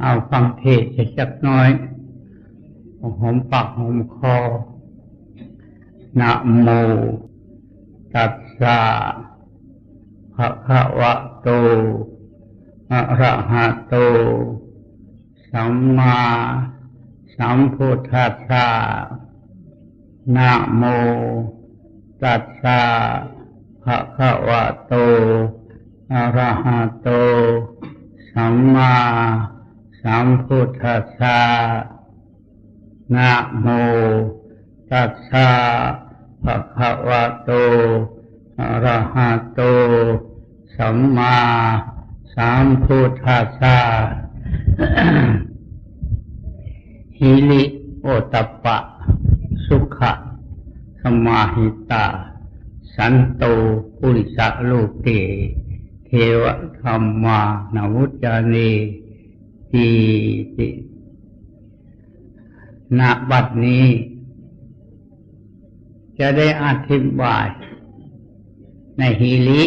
เอาฟังเทศสักน้อยหอมปากหอมคอนะโมตัสสะภะคะวะโตอะระหะโต สัมมาสัมพุทธัสสะนะโมตัสสะภะคะวะโตอะระหะโต สัมมา สัมพุทธัสสะนะโมตัสสะภะคะวะโตอะระหะโต สัมมาสัมพุทธัสสะหิริโอตปะ สุขะสมาหิตา สันโตปุริสะโลเกเทวธรรมานาวุจานี ทีติณบัดนี้ จะได้อธิบาย ในฮิลิ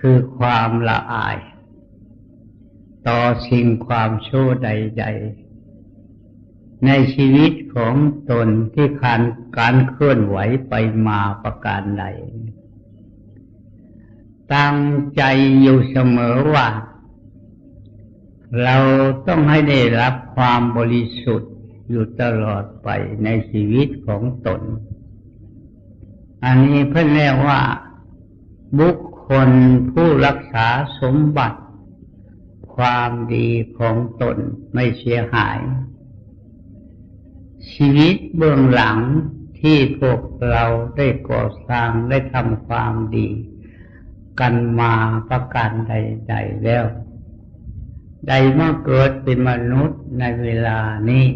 คือความละอาย ต่อสิ่งความชั่วใด ๆ ในชีวิตของตนที่คันการเคลื่อนไหวไปมาประการใด ตั้งใจอยู่เสมอว่า เราต้องให้ได้รับความบริสุทธิ์อยู่ตลอดไปในชีวิตของตน อันนี้เพื่อนเรียกว่า บุคคลผู้รักษาสมบัติ ความดีของตนไม่เสียหาย ชีวิตเบื้องหลังที่พวกเราได้ก่อสร้างได้ทำความดี กันมาประการใดๆแล้ว ได้มาเกิดเป็นมนุษย์ในเวลานี้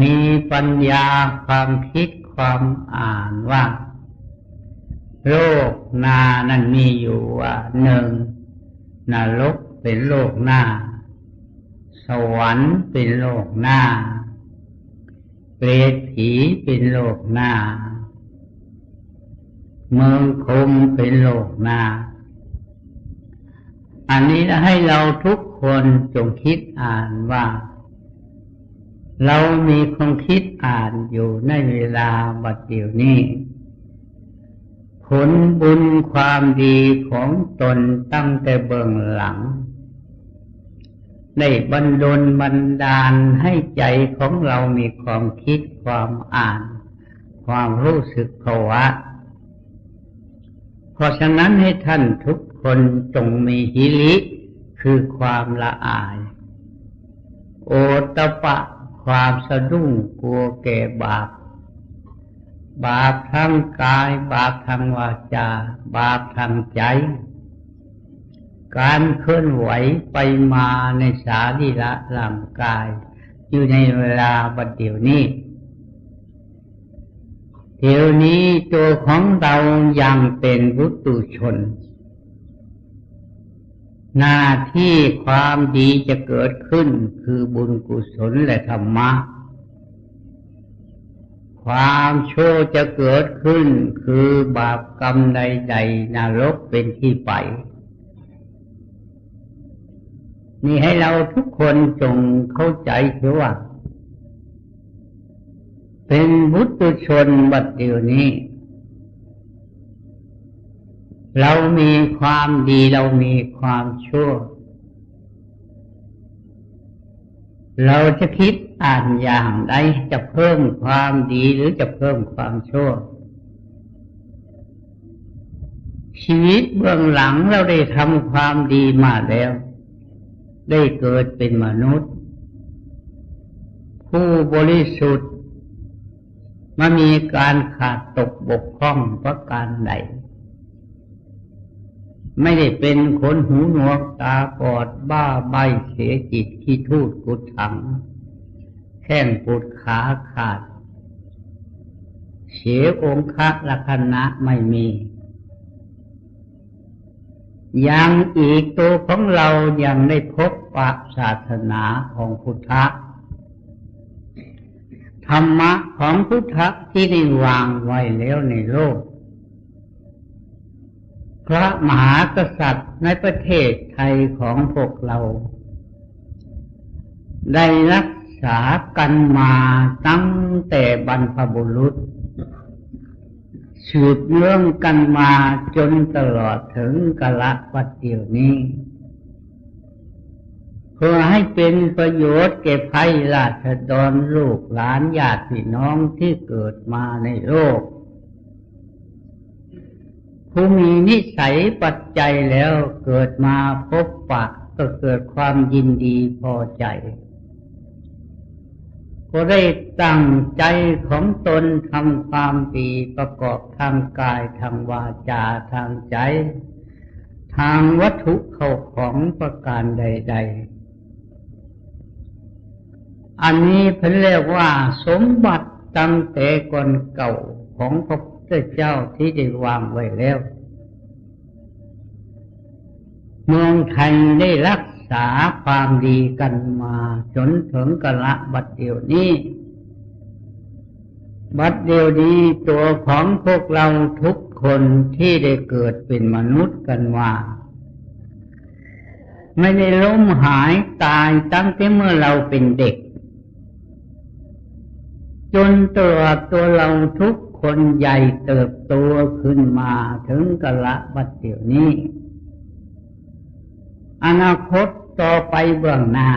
มีปัญญาความคิดความอ่านว่า โลกนานั้นมีอยู่ว่าหนึ่งนรกเป็นโลกหน้า สวรรค์เป็นโลกหน้า เปรตผีเป็นโลกหน้า เมืองคมเป็นโลกหน้า อันนี้ให้เราทุกคนจงคิดอ่านว่า เรามีความคิดอ่านอยู่ในเวลาบัดเดี๋ยวนี้ ผลบุญความดีของตนตั้งแต่เบื้องหลังได้บันดลบันดาลให้ใจของเรามีความคิดความอ่าน ความรู้สึกภาวะ เพราะฉะนั้นให้ท่านทุก คนจงมีหิริคือความละอาย โอตปะความสะดุ้งกลัวแก่บาป บาปทางกาย บาปทางวาจา บาปทางใจ การเคลื่อนไหวไปมาในสารีละร่างกาย อยู่ในเวลาบัดเดี๋ยวนี้เดี๋ยวนี้ตัวของเรายังเป็นวุตุชน หน้าที่ความดีจะเกิดขึ้นคือบุญกุศลและธรรมะ ความชั่วจะเกิดขึ้นคือบาปกรรมใดๆนรกเป็นที่ไป นี่ให้เราทุกคนจงเข้าใจเถอะว่า เป็นบุตุชนบัดเดียวนี้ เรามีความดีเรามีความชั่ว เราจะคิดอ่านอย่างใดจะเพิ่มความดีหรือจะเพิ่มความชั่ว ชีวิตเบื้องหลังเราได้ทำความดีมาแล้ว ได้เกิดเป็นมนุษย์ ผู้บริสุทธิ์มามีการขาดตกบกพร่องประการใด ไม่ได้เป็นคนหูหนวกตาปอดบ้าใบเสียจิตขี้ทูดกุดถัง แข้งปวดขาขาด เสียองค์ะลักณะไม่มียังอีกตัวของเรายังได้พบปะศาสนาของพุทธะธรรมะของพุทธะที่ได้วางไว้แล้วในโลก พระมหากษัตริย์ในประเทศไทยของพวกเรา ได้รักษากันมาตั้งแต่บรรพบุรุษ สืบเนื่องกันมาจนตลอดถึงกะละวัดเดียวนี้ เพื่อให้เป็นประโยชน์แก่ภัยราษฎรลูกหลานญาติพี่น้องที่เกิดมาในโลก ผู้มีนิสัยปัจจัยแล้วเกิดมาพบปะก็เกิดความยินดีพอใจ ก็ได้ตั้งใจของตนทำความดีประกอบทางกายทางวาจาทางใจ ทางวัตถุเข้าของประการใด ๆ อันนี้เพิ่นเรียกว่าสมบัติตั้งแต่ก่อนเก่าของพระ ธเจ้าที่ได้วางไว้แล้วเมืองไทยได้รักษาความดีกันมาจนถึงกะละบัดเดียวนี้ บัดเดียวนี้ตัวของพวกเราทุกคนที่ได้เกิดเป็นมนุษย์กันว่า ไม่ได้ล้มหายตายตั้งแต่เมื่อเราเป็นเด็ก จนตัวตัวเราทุก คนใหญ่เติบโตขึ้นมาถึงกะละบัดเดี๋ยวนี้ อนาคตต่อไปเบื้องหน้า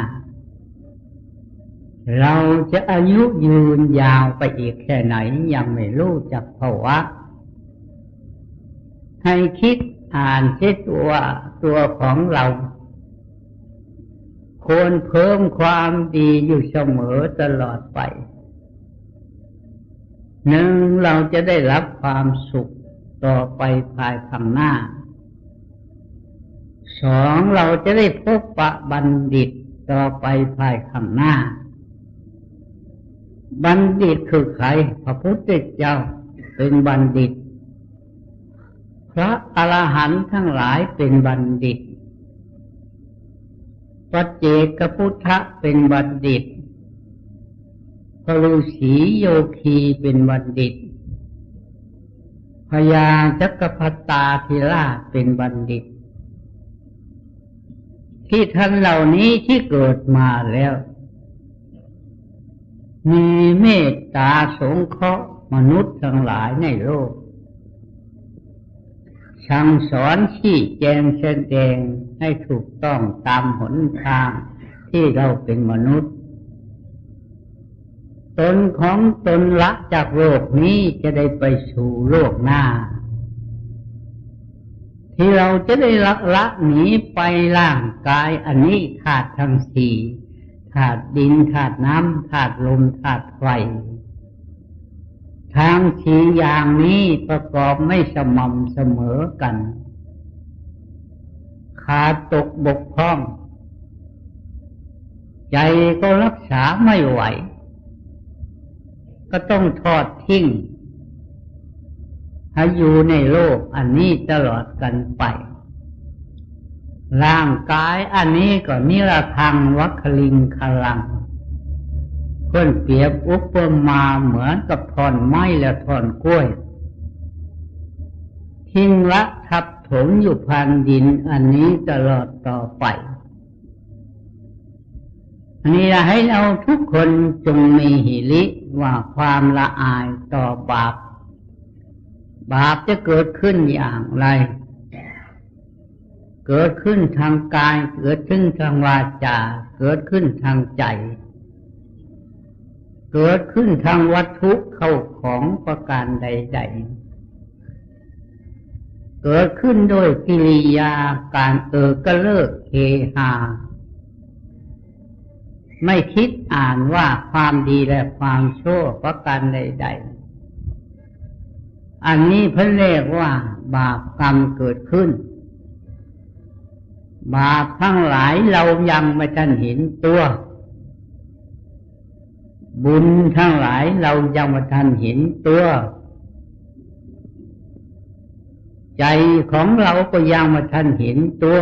เราจะอายุยืนยาวไปอีกแค่ไหนยังไม่รู้จักภาวะ ให้คิดอ่านเิตัวตัวของเราควรเพิ่มความดีอยู่เสมอตลอดไป หนึ่งเราจะได้รับความสุขต่อไปภายข้างหน้า สองเราจะได้พบปะบัณฑิตต่อไปภายข้างหน้า บัณฑิตคือใครพระพุทธเจ้าเป็นบัณฑิต พระอรหันต์ทั้งหลายเป็นบัณฑิตปัจเจกพุทธะเป็นบัณฑิต พระฤาษีโยคีเป็นบัณฑิตพญาจักรพรรตาธิราชเป็นบัณฑิต ที่ท่านเหล่านี้ที่เกิดมาแล้ว มีเมตตาสงเคราะห์มนุษย์ทั้งหลายในโลก สั่งสอนชี้แจงแสดงให้ถูกต้องตามหนทางที่เราเป็นมนุษย์ ตนของตนละจากโลกนี้จะได้ไปสู่โลกหน้า ที่เราจะได้ละละหนีไปร่างกายอันนี้ขาดทั้งสี่ขาดดินขาดน้ำขาดลมขาดไฟทางสี่อย่างนี้ประกอบไม่สม่ำเสมอกัน ขาดตกบกพร่อง ใจก็รักษาไม่ไหว ก็ต้องทอดทิ้งให้อยู่ในโลกอันนี้ตลอดกันไป ร่างกายอันนี้ก็นิรทังวัคลิงคลัง เพื่อนเปรียบอุปมาเหมือนกับทอนไม้และทอนกล้วย ทิ้งละทับถมอยู่พันดินอันนี้ตลอดต่อไปอันนี้ให้เราทุกคนจงมีหิริ ว่าความละอายต่อบาป บาปจะเกิดขึ้นอย่างไร เกิดขึ้นทางกาย เกิดขึ้นทางวาจา เกิดขึ้นทางใจ เกิดขึ้นทางวัตถุเข้าของประการใด ๆเกิดขึ้นโดยกิริยาการเออกระเลิกเฮฮา ไม่คิดอ่านว่าความดีและความชั่วประการใด ๆ อันนี้เพิ่นเรียกว่า บาปกรรมเกิดขึ้น บาปทั้งหลายเรายังไม่ทันเห็นตัว บุญทั้งหลายเรายังไม่ทันเห็นตัว ใจของเราก็ยังไม่ทันเห็นตัว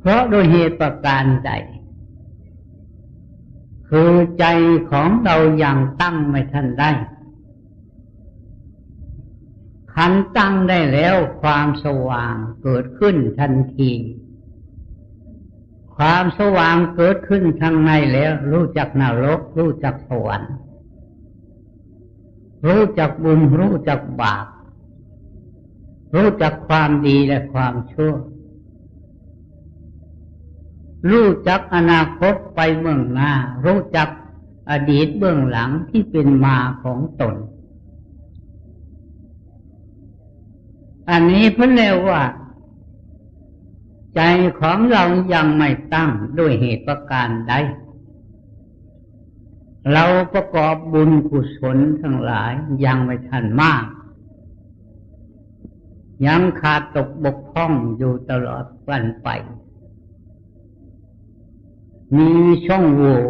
เพราะโดยเหตุประการใด คือใจของเราอยังตั้งไม่ทันได้ขันตั้งได้แล้วความสว่างเกิดขึ้นทันที ความสว่างเกิดขึ้นทางในแล้ว รู้จักนรก รู้จักสวรรค์ รู้จักบุญรู้จักบาป รู้จักความดีและความชั่ว รู้จักอนาคตไปเบื้องหน้า รู้จักอดีตเบื้องหลังที่เป็นมาของตน อันนี้เพื่อเรียกว่า ใจของเรายังไม่ตั้งด้วยเหตุประการใด เราประกอบบุญกุศลทั้งหลายยังไม่ทันมาก ยังขาดตกบกพร่องอยู่ตลอดวันไป มีช่องโหว่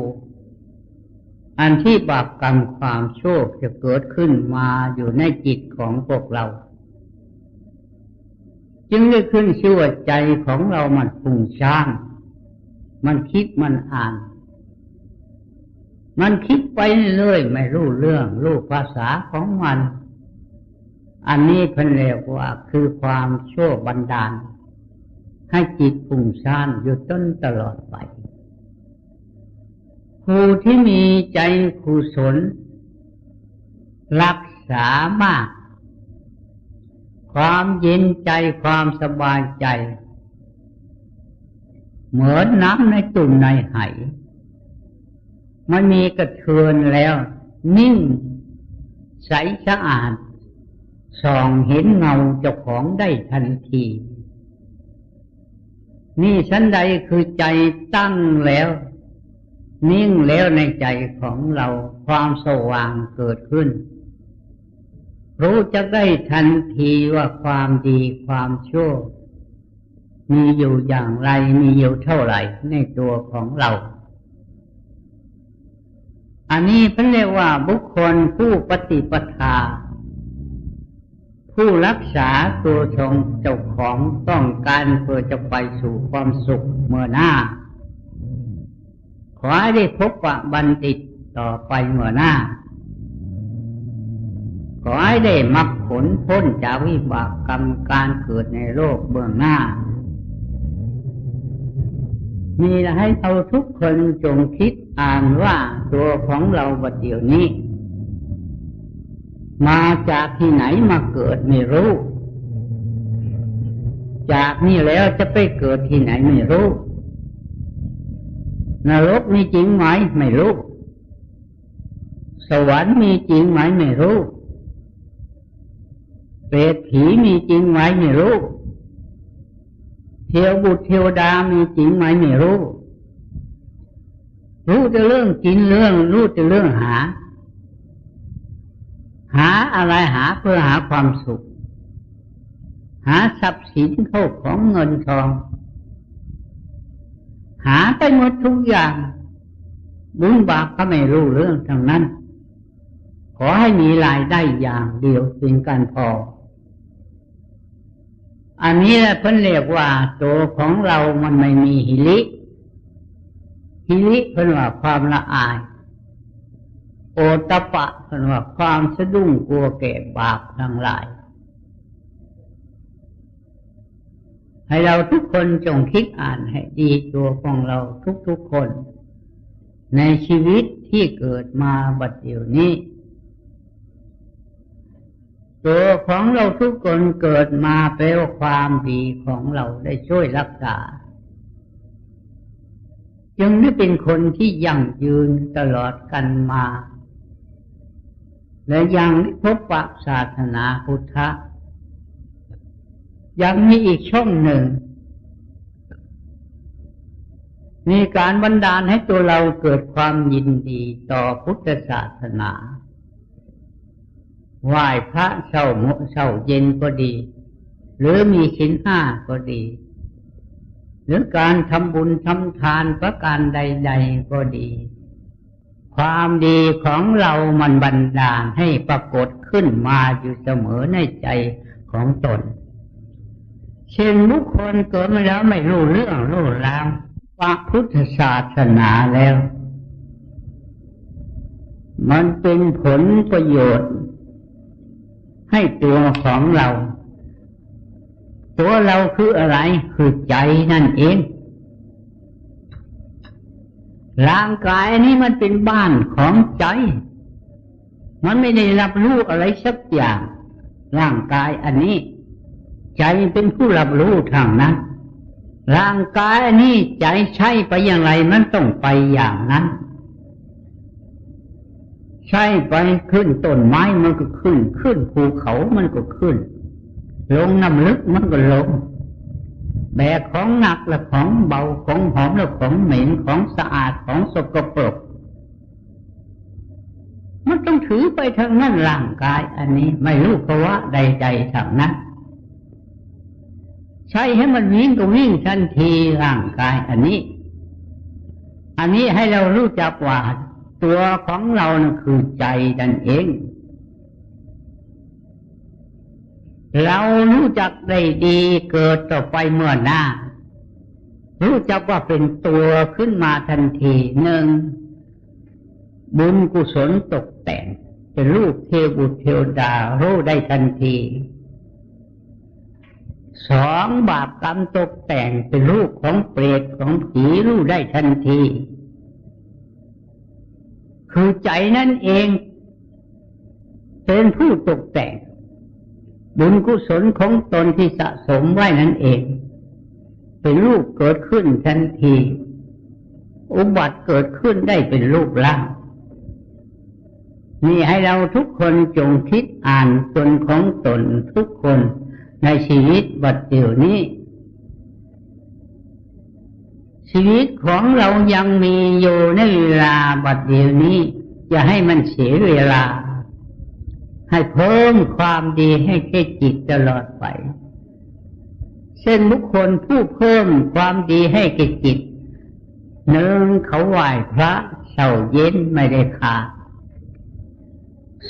อันที่บาปกรรมความโชคจะเกิดขึ้นมาอยู่ในจิตของพวกเรา จึงได้ขึ้นชื่อว่าใจของเรามันฟุ้งซ่านมันคิดมันอ่าน มันคิดไปเรื่อยไม่รู้เรื่อง รู้ภาษาของมัน อันนี้เพิ่นเรียกว่าคือความชั่วบันดาล ให้จิตฟุ้งซ่านอยู่ต้นตลอดไป ผู้ที่มีใจกุศล รักษามาก ความเย็นใจความสบายใจ เหมือนน้ำในตุ่มในไหมันมีกระเทือนแล้ว นิ่ง ใสสะอาดส่องเห็นเงาเจ้าของได้ทันที นี่ชั้นใดคือใจตั้งแล้ว นิ่งแล้วในใจของเราความสว่างเกิดขึ้น รู้จะได้ทันทีว่าความดีความชั่ว มีอยู่อย่างไรมีอยู่เท่าไหร่ในตัวของเรา อันนี้เป็นเรียกว่าบุคคลผู้ปฏิปทา ผู้รักษาตัวชงเจ้าของต้องการเพื่อจะไปสู่ความสุขเมื่อหน้า ขอให้ได้พบว่าบัณฑิตต่อไปเมื่อหน้า ขอให้ได้มักผลพ้นจากวิบากกรรมการเกิดในโลกเบื้องหน้า มีให้เราทุกคนจงคิดอ่านว่าตัวของเราบัดเดี๋ยวนี้ มาจากที่ไหนมาเกิดไม่รู้ จากนี่แล้วจะไปเกิดที่ไหนไม่รู้ นรกมีจริงไหมไม่รู้ สวรรค์มีจริงไหมไม่รู้เปรตผีมีจริงไหมไม่รู้เทวบุตรเทวดามีจริงไหมไม่รู้ รู้แต่เรื่องกินเรื่องรู้แต่เรื่องหา หาอะไรหาเพื่อหาความสุข หาทรัพย์สินเข้าของเงินทอง หาไปหมดทุกอย่างบุญบาปก็ไม่รู้เรื่องทั้งนั้น ขอให้มีรายได้อย่างเดียวเป็นการพอ อันนี้เพิ่นเรียกว่าตัวของเรามันไม่มีหิริหิริเพิ่นว่าความละอาย โอตปะเพิ่นว่าความสะดุ้งกลัวแก่บาปทั้งหลาย ให้เราทุกคนจงคิดอ่านให้ดีตัวของเราทุกๆคน ในชีวิตที่เกิดมาบัดเดี๋ยวนี้ ตัวของเราทุกคนเกิดมาเป็นความดีของเราได้ช่วยรักษา จึงได้เป็นคนที่ยั่งยืนตลอดกันมา และยังพบปะศาสนาพุทธะ ยังมีอีกช่องหนึ่งมีการบันดาลให้ตัวเราเกิดความยินดีต่อพุทธศาสนา ไหว้พระเช้าโมเช้าเย็นก็ดี หรือมีชิ้นห้าก็ดี หรือการทำบุญทำทานประการใด ๆก็ดี ความดีของเรามันบันดาลให้ปรากฏขึ้นมาอยู่เสมอในใจของตน เช่นบุคคลเกิดมาแล้วไม่รู้เรื่องรู้ราวพระพุทธศาสนาแล้ว มันเป็นผลประโยชน์ ให้ตัวของเรา ตัวเราคืออะไรคือใจนั่นเองร่างกายนี้มันเป็นบ้านของใจ มันไม่ได้รับรู้อะไรสักอย่าง ร่างกายอันนี้ ใจเป็นผู้รับรู้ทางนั้น ร่างกายอันนี้ใจใช้ไปอย่างไรมันต้องไปอย่างนั้น ใช่ไปขึ้นต้นไม้มันก็ขึ้น ขึ้นภูเขามันก็ขึ้น ลงน้ำลึกมันก็ลง แบกของหนักและของเบาของหอมและของเหม็นของสะอาดของสกปรกมันต้องถือไปทางนั้นร่างกาย อันนี้ไม่รู้เพราะว่าใดๆทางนั้น ใช้ให้มันวิ่งก็วิ่งทันทีร่างกายอันนี้ อันนี้ให้เรารู้จักว่าตัวของเรานะคือใจดันเอง เรารู้จักได้ดีเกิดต่อไปเมื่อหน้า รู้จักว่าเป็นตัวขึ้นมาทันทีหนึ่งบุญกุศลตกแต่งเป็นรูปเทวุเทวดารู้ได้ทันที สองบาปกรรมตกแต่งเป็นรูปของเปรตของผีรู้ได้ทันที คือใจนั่นเอง เป็นผู้ตกแต่ง บุญกุศลของตนที่สะสมไว้นั่นเอง เป็นรูปเกิดขึ้นทันที อุบัติเกิดขึ้นได้เป็นรูปร่างนี่ให้เราทุกคนจงคิดอ่านตนของตนทุกคน ในชีวิตบัดเดี๋ยวนี้ ชีวิตของเรายังมีอยู่ในเวลาบัดเดี๋ยวนี้ อย่าให้มันเสียเวลา ให้เพิ่มความดีให้แค่จิตตลอดไป เช่นบุคคลผู้เพิ่มความดีให้แก่จิตหนึ่งเขาไหว้พระเสาเย็นไม่ได้ขาด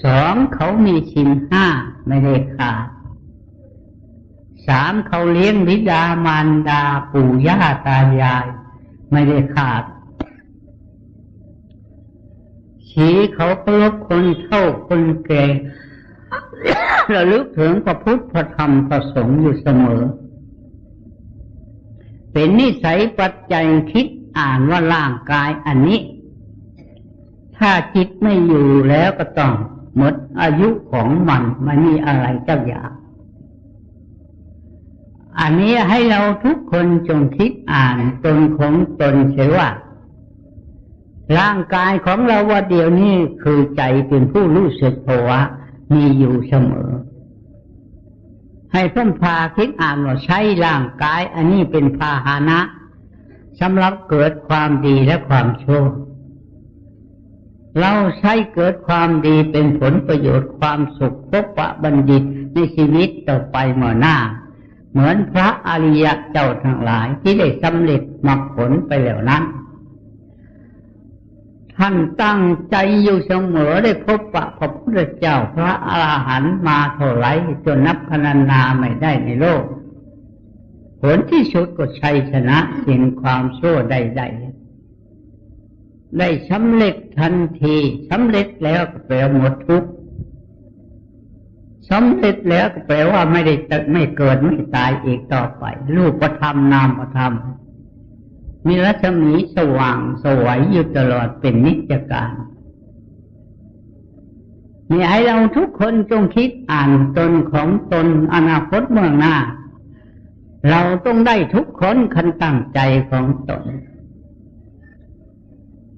สองเขามีชินห้าไม่ได้ขาด สามเขาเลี้ยงวิดามารดาปู่ย่าตายาย ไม่ได้ขาดสีเขาเคารพคนเท่าคนแก่ระลึกถึงพระพุทธพระธรรมพระสงฆ์อยู่เสมอ เป็นนิสัยปัจจัยคิดอ่านว่าร่างกายอันนี้ ถ้าจิตไม่อยู่แล้วก็ต้องหมดอายุของมันมันมีอะไรเจ้าอย่าง อันนี้ให้เราทุกคนจงคิดอ่านตนของตนเสียว่า ร่างกายของเราว่าเดียวนี้คือใจเป็นผู้รู้สึกภาวะมีอยู่เสมอ ให้เพิ่มพาคิดอ่านว่าใช้ร่างกาย อันนี้เป็นพาหานะสำหรับเกิดความดีและความชั่วเราใช้เกิดความดีเป็นผลประโยชน์ความสุขพบปะบัณฑิตในชีวิตต่อไปเมื่อหน้า เหมือนพระอริยะเจ้าทั้งหลายที่ได้สำเร็จมรรคผลไปแล้วนั้น ท่านตั้งใจอยู่เสมอได้พบปะพระพุทธเจ้าพระอาหารหันต์มาเท่าไรจนนับพนันนาไม่ได้ในโลก ผลที่สุดก็ชัยชนะสิ่งความชั่วใดๆได้สำเร็จทันทีสำเร็จแล้วก็แปลหมดทุก สำเร็จแล้วก็แปลว่าไม่ได้ไม่เกิดไม่ตายอีกต่อไป รูปธรรมนามธรรมมีรัศมีสว่างสวยอยู่ตลอดเป็นนิจการมีให้เราทุกคนจงคิดอ่านตนของตนอนาคตเมืองหน้า เราต้องได้ทุกคนคันตั้งใจของตน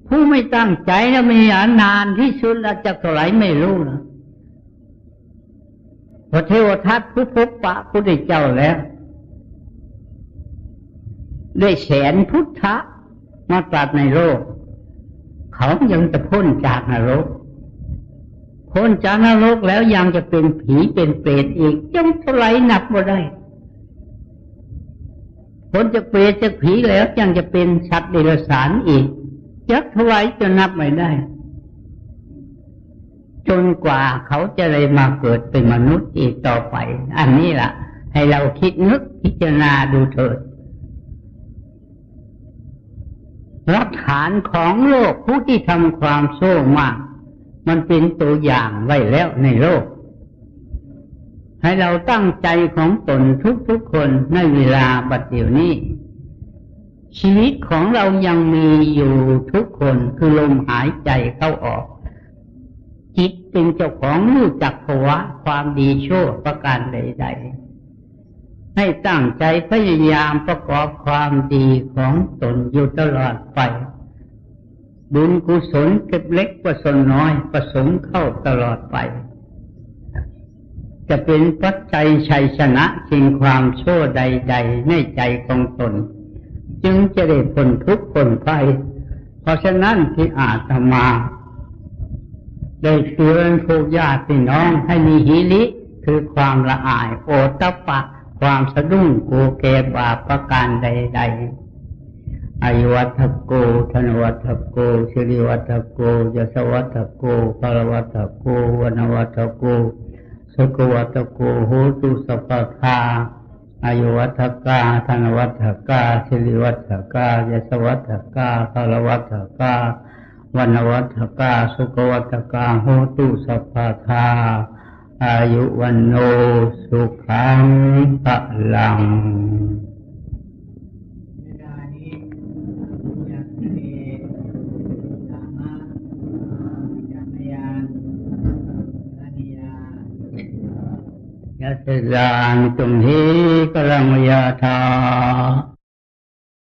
ผู้ไม่ตั้งใจนะมีอนานที่สุดจะเท่าไหร่ไม่รู้นะ พระเทวทัตผู้พบปะพุทธเจ้าแล้ว ได้แสนพุทธะมาตรัสในโลก เขายังจะพ้นจากนรก พ้นจากนรกแล้วยังจะเป็นผีเป็นเปรตอีกยังเท่าไรนับบ่ได้พ้นจากเปรตจากผีแล้วยังจะเป็นสัตว์เดรัจฉานอีกยักเท่าไรจะนับไม่ได้ จนกว่าเขาจะเลยมาเกิดเป็นมนุษย์อีกต่อไป อันนี้ล่ะ ให้เราคิดนึกพิจารณาดูเถิดหลักฐานของโลกผู้ที่ทำความโซ่มาก มันเป็นตัวอย่างไว้แล้วในโลก ให้เราตั้งใจของตนทุกๆคนในเวลาบัดเดี๋ยวนี้ ชีวิตของเรายังมีอยู่ทุกคนคือลมหายใจเข้าออก เป็นเจ้าของรู้จักภาวะความดีชั่วประการใด ๆ ให้ตั้งใจพยายามประกอบความดีของตนอยู่ตลอดไป บุญกุศลเก็บเล็กประสนน้อยประสงเข้าตลอดไป จะเป็นปัจจัยชัยชนะสิ่งความชั่วใด ๆ ในใจของตน จึงจะได้ผลทุกข์ผลภัยเพราะฉะนั้นที่อาตมา ได้เตือนพวกญาติน้องให้มีหิริคือความละอายโอตปะ ความสะดุ้งกูเกบาปประการใด ๆอายุวัตโกธนวัตโกสิริวัตโกยศวัตโกพลวัตโกวนวัตโกสุกวัตโกโหตุสัพพาอายุวัฏกาธนวัฏกาสิริวัฏกายสวัฏกาพลวัฏกา วันวัฏกาสุกวัฏกาโหตุสัพพทาอายุวันโนสุขังพลังยะสสานตุมหิกลังยาธา